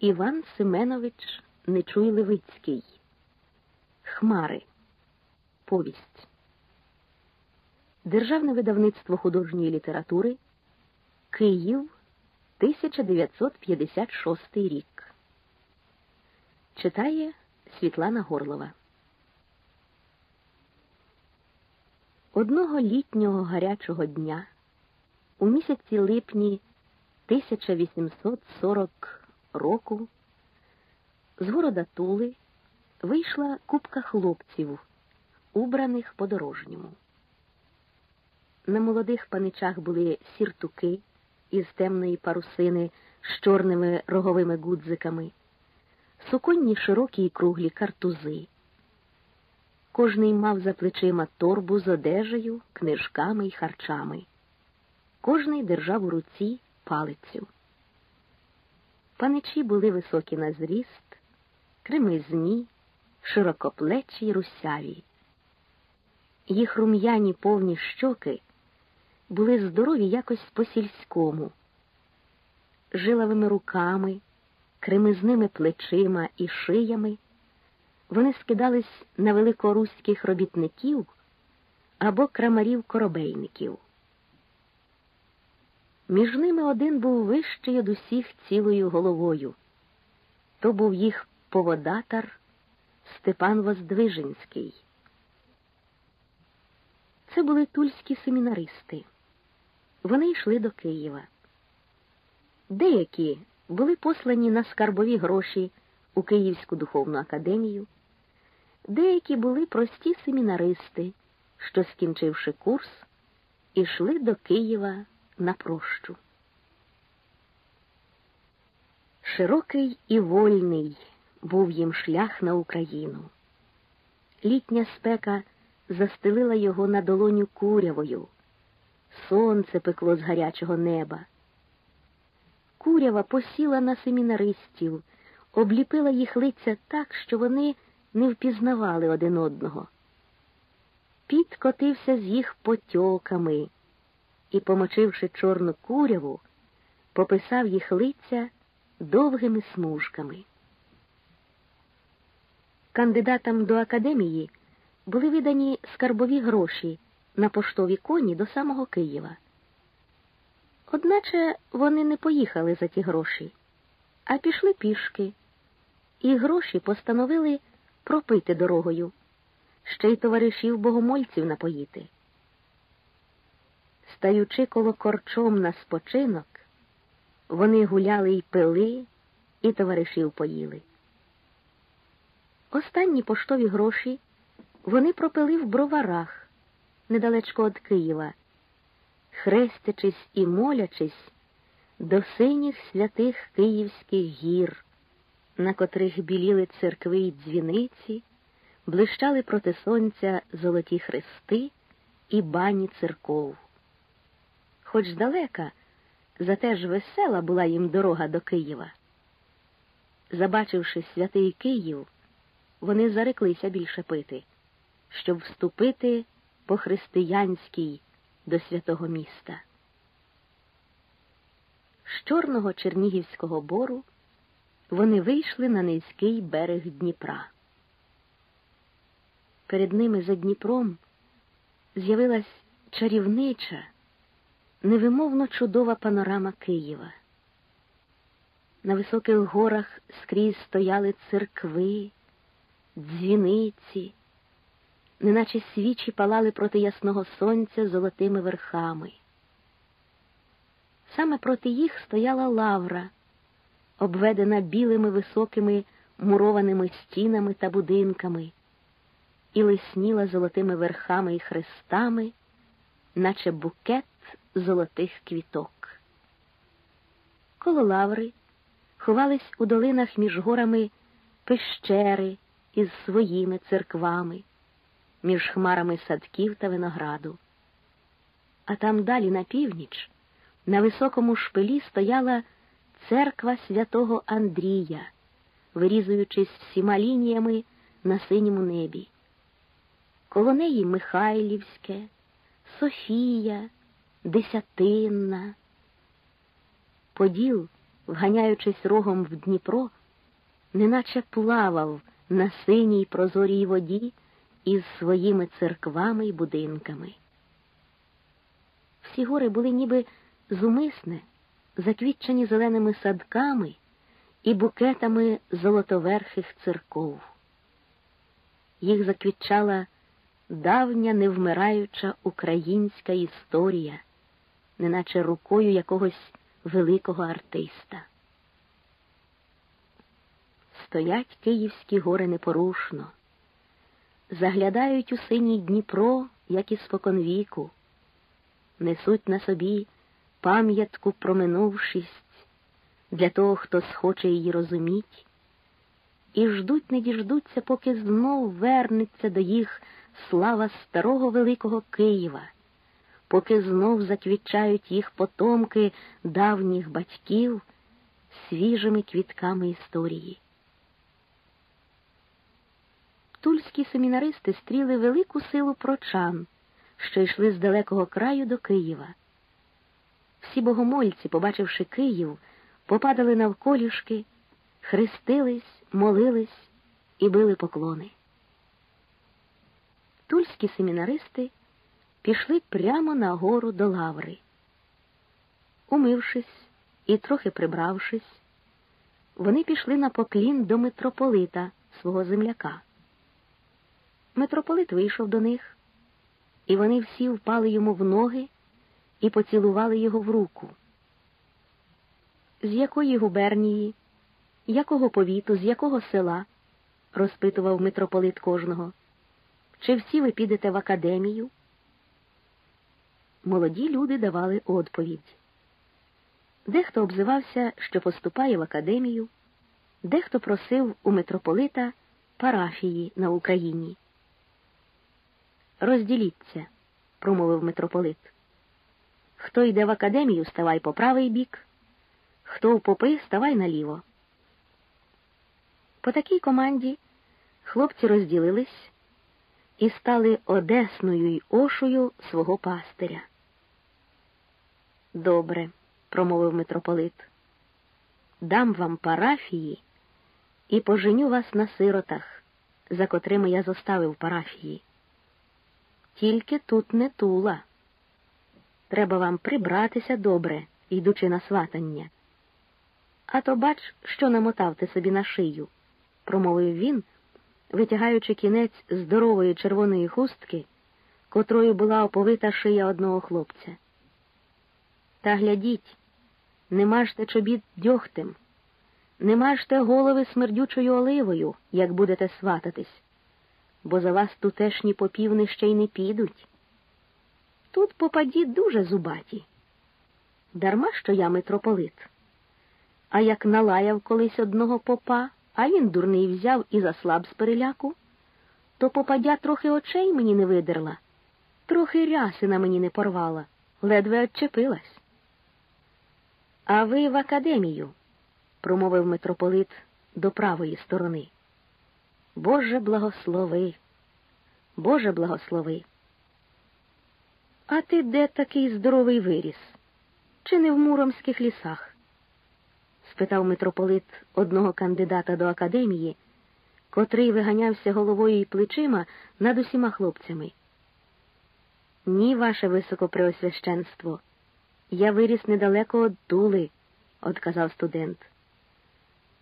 Іван Семенович Нечуй Левицький. Хмари. Повість. Державне видавництво художньої літератури. Київ 1956 рік. Читає Світлана Горлова. Одного літнього гарячого дня у місяці липні 1840 року з города Тули вийшла купка хлопців, убраних по-дорожньому. На молодих паничах були сіртуки із темної парусини з чорними роговими гудзиками, суконні широкі і круглі картузи. Кожний мав за плечима торбу з одежею, книжками і харчами. Кожний держав у руці палицю. Паничі були високі на зріст, кремизні, широкоплечі й русяві. Їх рум'яні повні щоки були здорові якось по сільському, жиловими руками, кремизними плечима і шиями. Вони скидались на великоруських робітників або крамарів-коробейників. Між ними один був вищий од усіх цілою головою. То був їх поводатар Степан Воздвиженський. Це були тульські семінаристи. Вони йшли до Києва. Деякі були послані на скарбові гроші у Київську духовну академію, деякі були прості семінаристи, що, скінчивши курс, ішли до Києва на прощу. Широкий і вольний був їм шлях на Україну. Літня спека застелила його на долоню курявою, сонце пекло з гарячого неба. Курява посіла на семінаристів, обліпила їх лиця так, що вони не впізнавали один одного. Піт котився з їх потьоками і, помочивши чорну куряву, пописав їх лиця довгими смужками. Кандидатам до академії були видані скарбові гроші на поштові коні до самого Києва. Одначе вони не поїхали за ті гроші, а пішли пішки, і гроші постановили пропити дорогою, ще й товаришів богомольців напоїти. Стаючи коло корчом на спочинок, вони гуляли й пили, і товаришів поїли. Останні поштові гроші вони пропили в броварах, недалечко від Києва, хрестячись і молячись до синіх святих київських гір, на котрих біліли церкви й дзвіниці, блищали проти сонця золоті хрести і бані церков. Хоч далека, зате ж весела була їм дорога до Києва. Забачивши святий Київ, вони зареклися більше пити, щоб вступити по християнській до святого міста. З чорного Чернігівського бору вони вийшли на низький берег Дніпра. Перед ними за Дніпром з'явилась чарівнича, невимовно чудова панорама Києва. На високих горах скрізь стояли церкви, дзвіниці, неначе свічі палали проти ясного сонця золотими верхами. Саме проти їх стояла лавра, обведена білими високими мурованими стінами та будинками, і лисніла золотими верхами і хрестами, наче букет золотих квіток. Коло лаври ховались у долинах між горами пещери із своїми церквами, між хмарами садків та винограду. А там далі на північ, на високому шпилі стояла церква святого Андрія, вирізуючись всіма лініями на синьому небі. Коло неї Михайлівське, Софія, Десятинна. Поділ вганяючись рогом в Дніпро, неначе плавав на синій прозорій воді із своїми церквами й будинками. Всі гори були ніби зумисне, заквітчені зеленими садками і букетами золотоверхих церков. Їх заквітчала давня невмираюча українська історія, неначе рукою якогось великого артиста. Стоять Київські гори непорушно, заглядають у синій Дніпро, як і споконвіку, несуть на собі пам'ятку про минувшість. Для того, хто схоче її розуміть, і ждуть, не діждуться, поки знов вернеться до їх слава старого Великого Києва, поки знов заквітчають їх потомки давніх батьків свіжими квітками історії. Тульські семінаристи стріли велику силу прочан, що йшли з далекого краю до Києва. Всі богомольці, побачивши Київ, попадали навколішки, хрестились, молились і били поклони. Тульські семінаристи пішли прямо на гору до лаври. Умившись і трохи прибравшись, вони пішли на поклін до митрополита свого земляка. Митрополит вийшов до них, і вони всі впали йому в ноги і поцілували його в руку. З якої губернії, якого повіту, з якого села? розпитував митрополит кожного. Чи всі ви підете в академію? Молоді люди давали відповідь. Дехто обзивався, що поступає в академію, дехто просив у митрополита парафії на Україні. Розділіться, промовив митрополит. Хто йде в академію, ставай по правий бік, хто в попи, ставай наліво. По такій команді хлопці розділились і стали Одесною й Ошою свого пастиря. Добре, промовив митрополит, дам вам парафії і поженю вас на сиротах, за котрими я зоставив парафії. Тільки тут не тула. Треба вам прибратися добре, йдучи на сватання. А то бач, що намотав ти собі на шию, промовив він витягаючи кінець здорової червоної хустки, котрою була оповита шия одного хлопця. Та глядіть, не мажте чобіт дьогтем, не мажте голови смердючою оливою, як будете свататись, бо за вас тутешні попівни ще й не підуть. Тут попаді дуже зубаті. Дарма що я митрополит. А як налаяв колись одного попа, а він дурний взяв і заслаб з переляку, то попадя трохи очей мені не видерла, трохи ряси на мені не порвала, ледве отчепилась. А ви в академію, промовив митрополит до правої сторони. Боже благослови, Боже благослови. А ти де такий здоровий виріс? Чи не в муромських лісах? Спитав митрополит одного кандидата до академії, котрий виганявся головою і плечима над усіма хлопцями. Ні, ваше високопреосвященство, я виріс недалеко від Тули, одказав студент.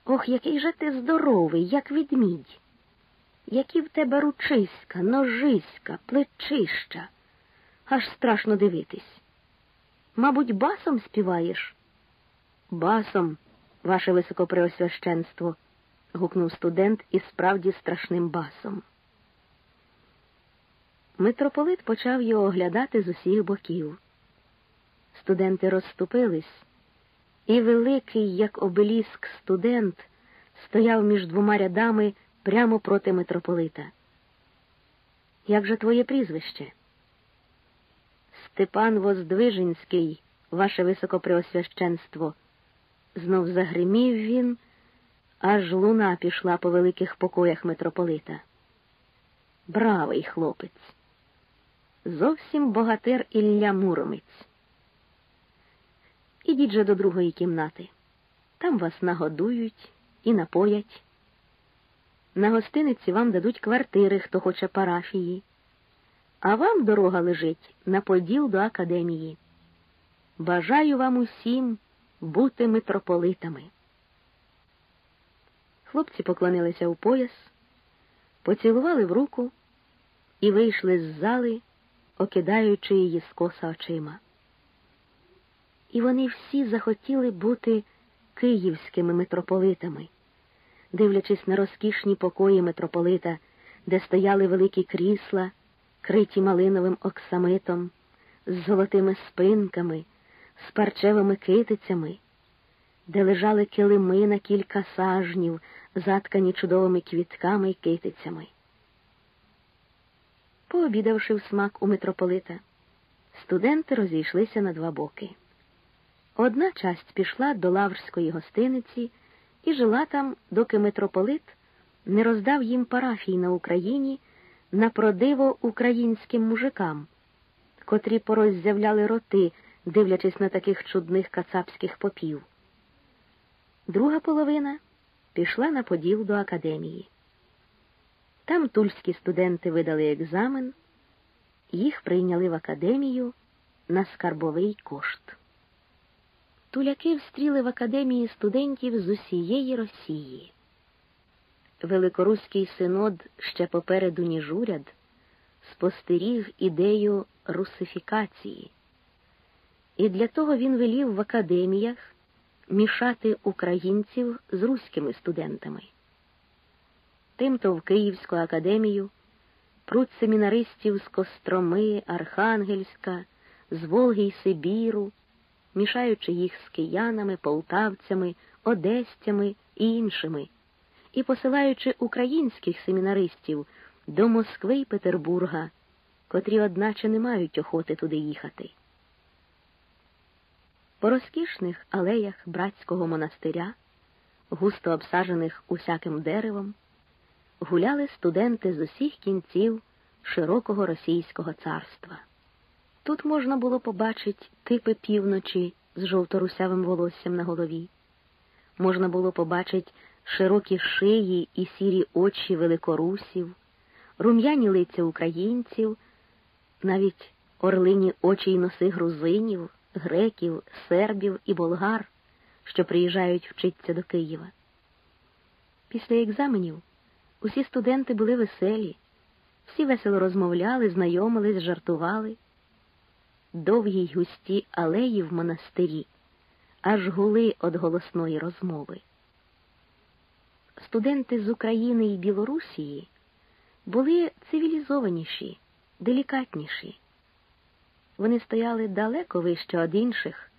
Ох, який же ти здоровий, як відмідь. Які в тебе ручиська, ножиська, плечища. Аж страшно дивитись. Мабуть, басом співаєш? Басом, Ваше високопреосвященство, гукнув студент із справді страшним басом. Митрополит почав його оглядати з усіх боків. Студенти розступились, і великий, як обеліск, студент стояв між двома рядами прямо проти митрополита. Як же твоє прізвище? Степан Воздвиженський, ваше високопреосвященство знов загримів він, аж луна пішла по великих покоях митрополита. Бравий хлопець. Зовсім богатир Ілля Муромець. Ідіть же до другої кімнати. Там вас нагодують і напоять. На гостиниці вам дадуть квартири, хто хоче парафії, а вам дорога лежить на поділ до академії. Бажаю вам усім бути митрополитами. Хлопці поклонилися у пояс, поцілували в руку і вийшли з зали, окидаючи її скоса очима. І вони всі захотіли бути київськими митрополитами, дивлячись на розкішні покої митрополита, де стояли великі крісла, криті малиновим оксамитом, з золотими спинками, з парчевими китицями, де лежали килими на кілька сажнів, заткані чудовими квітками й китицями. Пообідавши в смак у митрополита, студенти розійшлися на два боки. Одна часть пішла до Лаврської гостиниці і жила там, доки митрополит не роздав їм парафій на Україні на продиво українським мужикам, котрі пороззявляли роти, дивлячись на таких чудних кацапських попів. Друга половина пішла на поділ до академії. Там тульські студенти видали екзамен, їх прийняли в академію на скарбовий кошт. Туляки встріли в академії студентів з усієї Росії. Великоруський синод ще попереду ніж уряд спостеріг ідею русифікації, і для того він велів в академіях мішати українців з руськими студентами. Тимто в Київську академію пруть семінаристів з Костроми, Архангельська, з Волги й Сибіру, мішаючи їх з киянами, полтавцями, одестями і іншими, і посилаючи українських семінаристів до Москви й Петербурга, котрі, одначе, не мають охоти туди їхати. По розкішних алеях братського монастиря, густо обсажених усяким деревом, гуляли студенти з усіх кінців широкого російського царства. Тут можна було побачити типи півночі з жовторусявим волоссям на голові. Можна було побачити широкі шиї і сірі очі великорусів, рум'яні лиця українців, навіть орлині очі й носи грузинів, греків, сербів і болгар, що приїжджають вчитися до Києва. Після екзаменів усі студенти були веселі, всі весело розмовляли, знайомились, жартували довгі й густі алеї в монастирі, аж гули від голосної розмови. Студенти з України і Білорусії були цивілізованіші, делікатніші. Вони стояли далеко вище од інших,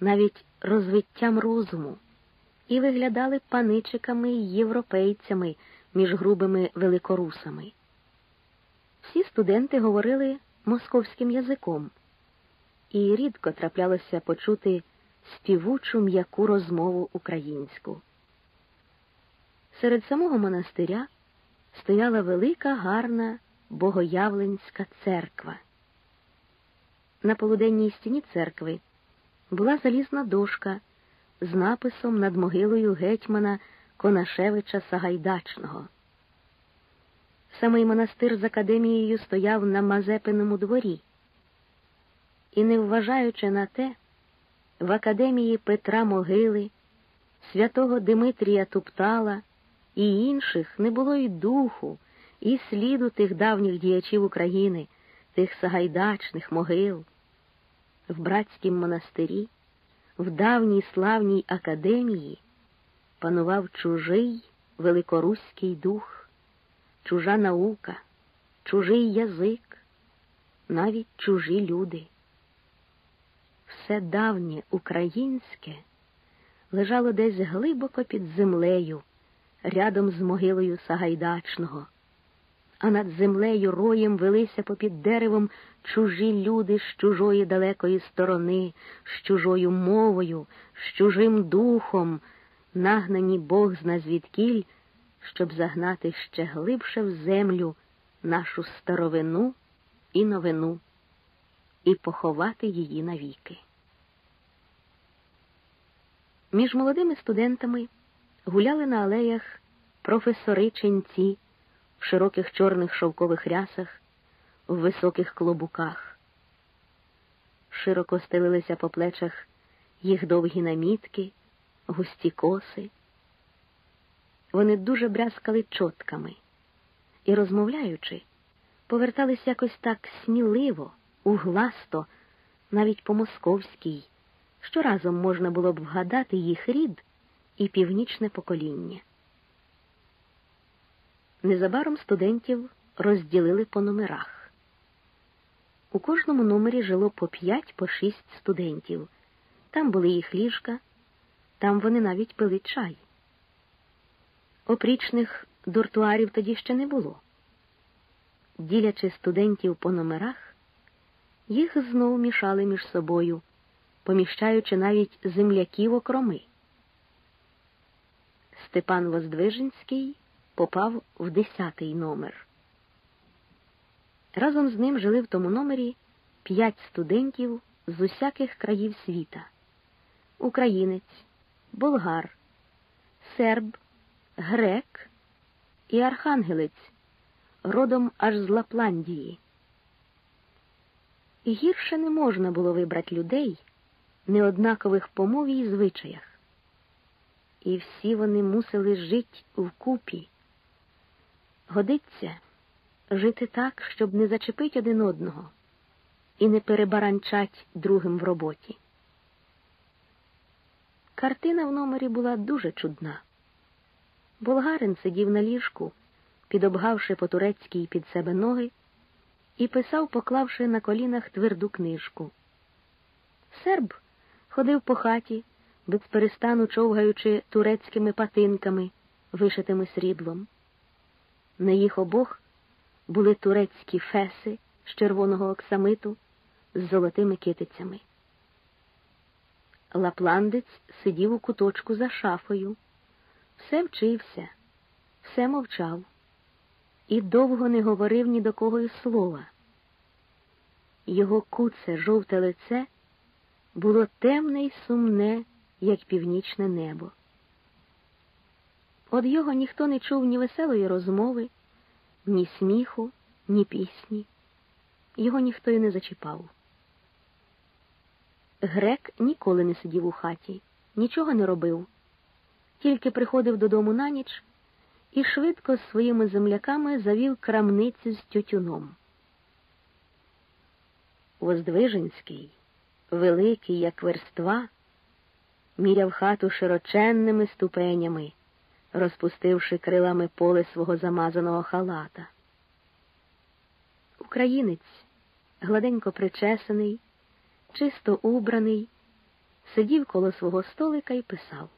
навіть розвиттям розуму, і виглядали паничиками й європейцями між грубими великорусами. Всі студенти говорили московським язиком, і рідко траплялося почути співучу м'яку розмову українську. Серед самого монастиря стояла велика гарна богоявленська церква. На полуденній стіні церкви була залізна дошка з написом над могилою гетьмана Конашевича Сагайдачного. Самий монастир з академією стояв на Мазепиному дворі і, не вважаючи на те, в академії Петра Могили, святого Димитрія Туптала і інших не було й духу, і сліду тих давніх діячів України, тих сагайдачних могил. В братськім монастирі, в давній славній академії панував чужий великоруський дух, чужа наука, чужий язик, навіть чужі люди все давнє українське лежало десь глибоко під землею, рядом з могилою Сагайдачного, а над землею роєм велися попід деревом чужі люди з чужої далекої сторони, з чужою мовою, з чужим духом, нагнані Бог зна звідкіль, щоб загнати ще глибше в землю нашу старовину і новину і поховати її навіки. Між молодими студентами гуляли на алеях професори ченці в широких чорних шовкових рясах, в високих клобуках. Широко стелилися по плечах їх довгі намітки, густі коси. Вони дуже брязкали чотками і, розмовляючи, повертались якось так сміливо, угласто, навіть по московській, що разом можна було б вгадати їх рід і північне покоління. Незабаром студентів розділили по номерах. У кожному номері жило по п'ять, по шість студентів. Там були їх ліжка, там вони навіть пили чай. Опрічних дуртуарів тоді ще не було. Ділячи студентів по номерах, їх знову мішали між собою, поміщаючи навіть земляків окроми. Степан Воздвиженський попав в десятий номер. Разом з ним жили в тому номері п'ять студентів з усяких країв світа: українець, болгар, серб, грек і архангелець, родом аж з Лапландії. Гірше не можна було вибрати людей неоднакових по мові і звичаях. І всі вони мусили жити вкупі. Годиться жити так, щоб не зачепить один одного і не перебаранчать другим в роботі. Картина в номері була дуже чудна. Болгарин сидів на ліжку, підобгавши по турецькій під себе ноги, і писав, поклавши на колінах тверду книжку. Серб ходив по хаті, без перестану човгаючи турецькими патинками, вишитими сріблом. На їх обох були турецькі феси з червоного оксамиту з золотими китицями. Лапландець сидів у куточку за шафою, все вчився, все мовчав і довго не говорив ні до кого й слова. Його куце жовте лице було темне й сумне, як північне небо. От його ніхто не чув ні веселої розмови, ні сміху, ні пісні. Його ніхто й не зачіпав. Грек ніколи не сидів у хаті, нічого не робив, тільки приходив додому на ніч і швидко з своїми земляками завів крамницю з тютюном. Воздвиженський, великий, як верства, міряв хату широченними ступенями, розпустивши крилами поле свого замазаного халата. Українець, гладенько причесаний, чисто убраний, сидів коло свого столика і писав.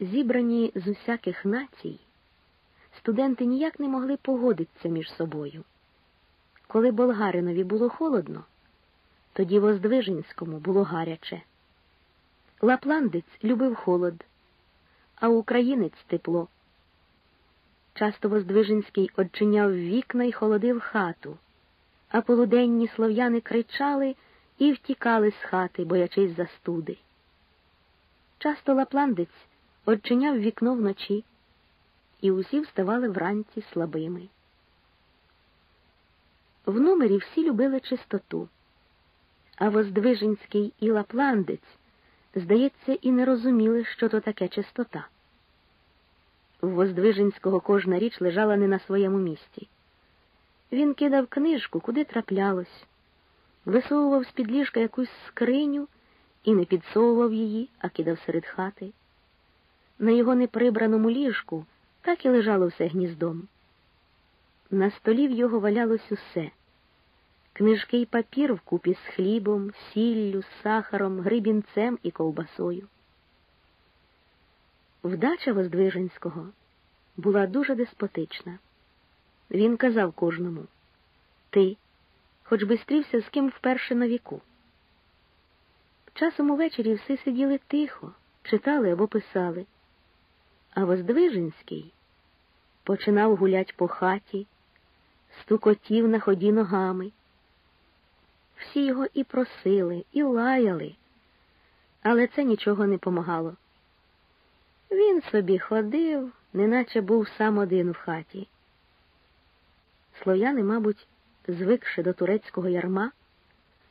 Зібрані з усяких націй, студенти ніяк не могли погодитися між собою. Коли болгаринові було холодно, тоді Воздвиженському було гаряче. Лапландець любив холод, а українець тепло. Часто Воздвиженський одчиняв вікна й холодив хату, а полуденні слов'яни кричали і втікали з хати, боячись застуди. Часто лапландець одчиняв вікно вночі, і усі вставали вранці слабими. В номері всі любили чистоту, а Воздвиженський і лапландець, здається, і не розуміли, що то таке чистота. В Воздвиженського кожна річ лежала не на своєму місці. Він кидав книжку, куди траплялось, висовував з під ліжка якусь скриню і не підсовував її, а кидав серед хати. На його неприбраному ліжку так і лежало все гніздом. На столі в його валялось усе книжки й папір вкупі з хлібом, сіллю, сахаром, грибінцем і ковбасою. Вдача Воздвиженського була дуже деспотична. Він казав кожному Ти, хоч би стрівся з ким вперше на віку. Часом увечері всі сиділи тихо, читали або писали, а Воздвиженський починав гулять по хаті, стукотів на ході ногами. Всі його і просили, і лаяли, Але це нічого не помагало. Він собі ходив, неначе був сам один в хаті. Слов'яни, мабуть, звикши до турецького ярма,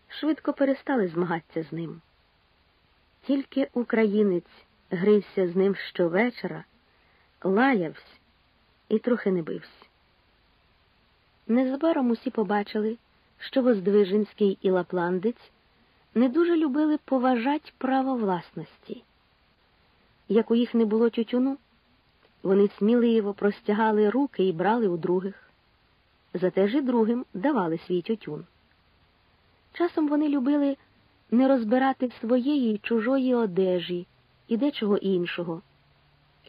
швидко перестали змагатися з ним. Тільки українець грився з ним щовечора, лаявся і трохи не бився. Незабаром усі побачили, що Воздвиженський і Лапландець не дуже любили поважати право власності. Як у їх не було тютюну, вони сміливо простягали руки і брали у других. Зате ж і другим давали свій тютюн. Часом вони любили не розбирати своєї чужої одежі і дечого іншого,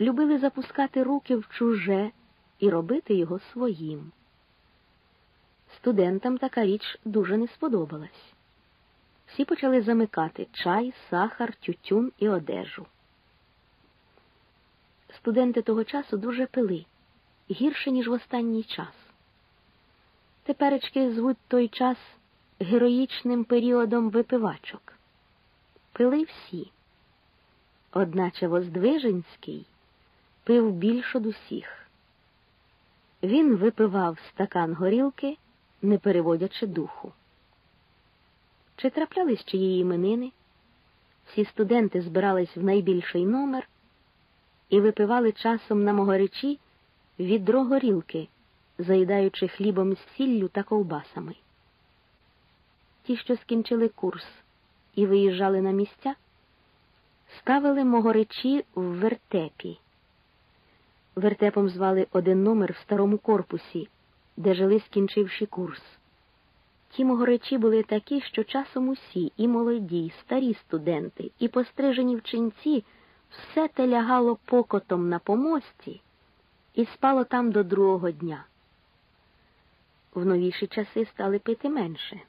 любили запускати руки в чуже і робити його своїм. Студентам така річ дуже не сподобалась. Всі почали замикати чай, сахар, тютюн і одежу. Студенти того часу дуже пили, гірше, ніж в останній час. Теперечки звуть той час героїчним періодом випивачок. Пили всі. Одначе Воздвиженський пив більш од усіх. Він випивав стакан горілки, не переводячи духу. Чи траплялись чиї іменини? Всі студенти збирались в найбільший номер і випивали часом на могоречі відро горілки, заїдаючи хлібом з сіллю та ковбасами. Ті, що скінчили курс і виїжджали на місця, ставили могоречі в вертепі. Вертепом звали один номер в старому корпусі, де жили, скінчивши курс. Ті могоречі були такі, що часом усі, і молоді, і старі студенти, і пострижені вченці, все те лягало покотом на помості і спало там до другого дня. В новіші часи стали пити менше,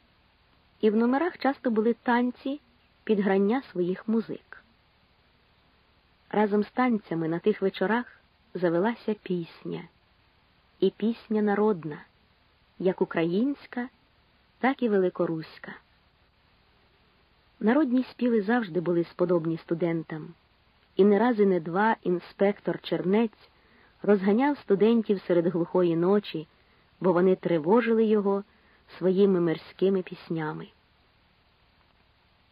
і в номерах часто були танці під грання своїх музик. Разом з танцями на тих вечорах завелася пісня, і пісня народна, як українська, так і великоруська. Народні співи завжди були сподобні студентам, і не раз і не два інспектор Чернець розганяв студентів серед глухої ночі, бо вони тривожили його своїми мирськими піснями.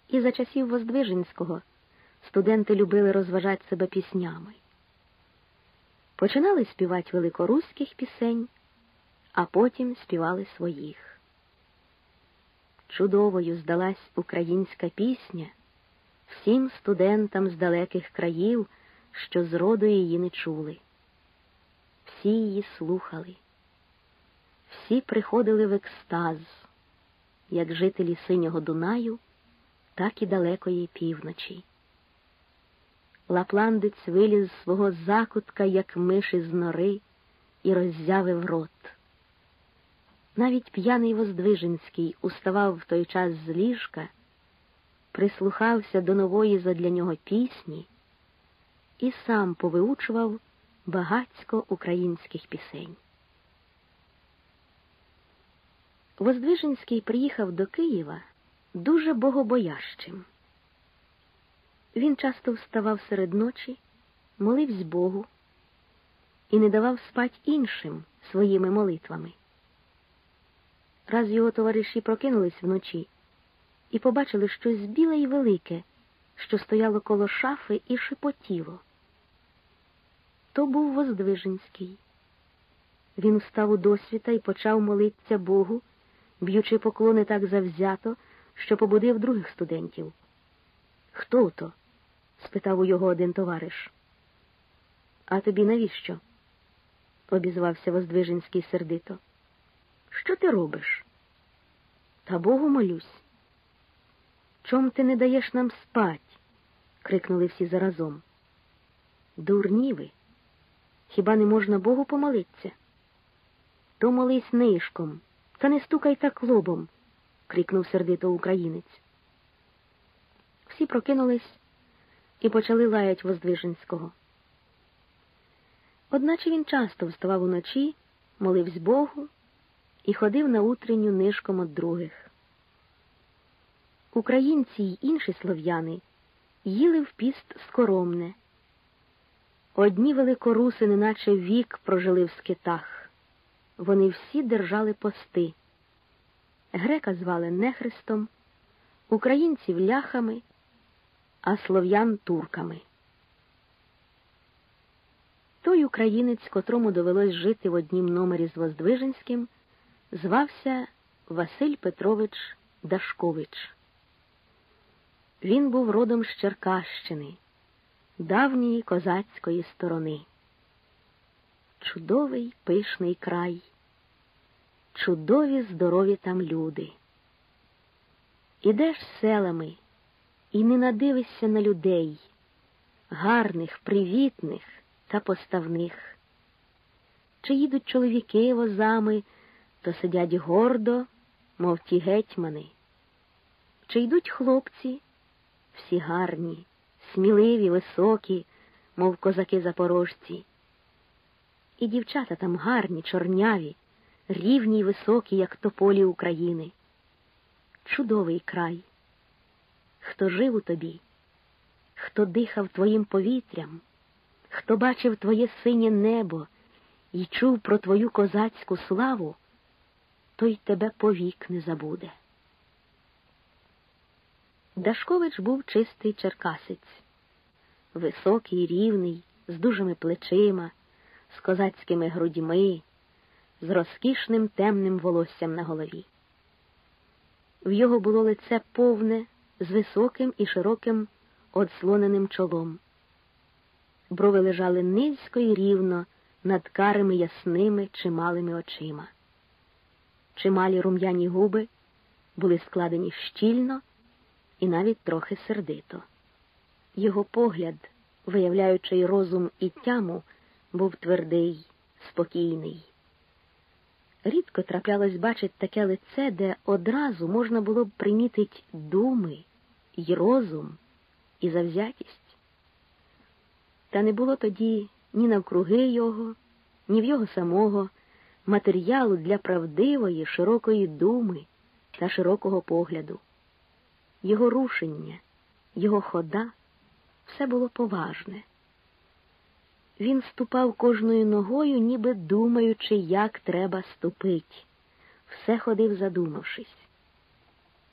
І за часів Воздвиженського студенти любили розважати себе піснями. Починали співати великоруських пісень, а потім співали своїх. Чудовою здалась українська пісня всім студентам з далеких країв, що зроду її не чули. Всі її слухали, всі приходили в екстаз, як жителі синього Дунаю, так і далекої півночі. Лапландець виліз з свого закутка, як миш із нори, і роззявив рот. Навіть п'яний Воздвиженський уставав в той час з ліжка, прислухався до нової задля нього пісні і сам повиучував багацько українських пісень. Воздвиженський приїхав до Києва дуже богобоящим. Він часто вставав серед ночі, молився Богу і не давав спать іншим своїми молитвами. Раз його товариші прокинулись вночі і побачили щось біле й велике, що стояло коло шафи і шепотіло. То був Воздвиженський. Він встав у досвіта і почав молитися Богу, б'ючи поклони так завзято, що побудив других студентів. Хто то? Спитав у його один товариш. А тобі навіщо? обізвався Воздвиженський сердито. Що ти робиш? Та Богу молюсь. Чом ти не даєш нам спать? крикнули всі заразом. Дурні ви. Хіба не можна Богу помолитися? То молись нишком, та не стукай так лобом, крикнув сердито українець. Всі прокинулись і почали лаять Воздвиженського. Одначе він часто вставав уночі, молився Богу і ходив на утренню нишком від других. Українці й інші слов'яни їли в піст скоромне. Одні великоруси, неначе вік прожили в скитах. Вони всі держали пости. Грека звали нехристом, українців ляхами, а слов'ян турками. Той українець, котрому довелось жити в однім номері з Воздвиженським, звався Василь Петрович Дашкович. Він був родом з Черкащини, давньої козацької сторони. Чудовий пишний край, чудові здорові там люди. Ідеш селами і не надивишся на людей, гарних, привітних та поставних. Чи їдуть чоловіки возами, то сидять гордо, мов ті гетьмани. Чи йдуть хлопці, всі гарні, сміливі, високі, мов козаки запорожці. І дівчата там гарні, чорняві, рівні й високі, як тополі України. Чудовий край. Хто жив у тобі, хто дихав твоїм повітрям, хто бачив твоє синє небо і чув про твою козацьку славу, той тебе повік не забуде. Дашкович був чистий черкасець, високий, рівний, з дужими плечима, з козацькими грудьми, з розкішним темним волоссям на голові. В його було лице повне, з високим і широким одслоненим чолом. Брови лежали низько і рівно над карими ясними чималими очима. Чималі рум'яні губи були складені щільно і навіть трохи сердито. Його погляд, виявляючи розум і тяму, був твердий, спокійний. Рідко траплялось бачить таке лице, де одразу можна було б примітить думи, й розум, і завзятість. Та не було тоді ні навкруги його, ні в його самого матеріалу для правдивої, широкої думи та широкого погляду. Його рушення, його хода все було поважне. Він ступав кожною ногою, ніби думаючи, як треба ступить, все ходив, задумавшись.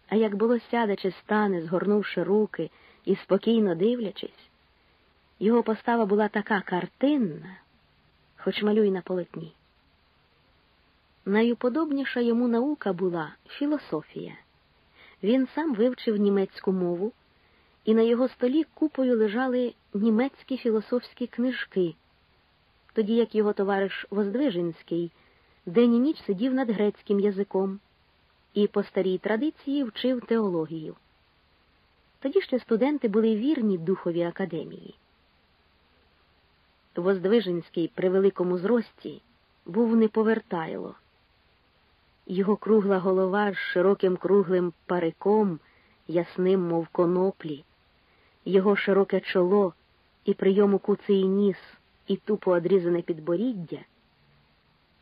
А як було сяде чи стане, згорнувши руки і спокійно дивлячись, його постава була така картинна, хоч малюй на полотні. Найуподобніша йому наука була філософія. Він сам вивчив німецьку мову, і на його столі купою лежали німецькі філософські книжки, тоді як його товариш Воздвиженський день і ніч сидів над грецьким язиком і по старій традиції вчив теологію. Тоді ще студенти були вірні духові академії. Воздвиженський при великому зрості був неповертайло. Його кругла голова з широким круглим париком, ясним, мов коноплі, його широке чоло і прийому куций ніс, і тупо одрізане підборіддя,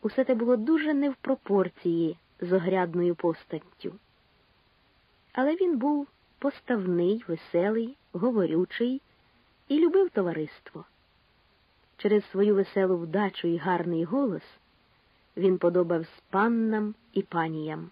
усе те було дуже не в пропорції з огрядною постаттю. Але він був поставний, веселий, говорючий і любив товариство. Через свою веселу вдачу і гарний голос він подобався паннам і паніям.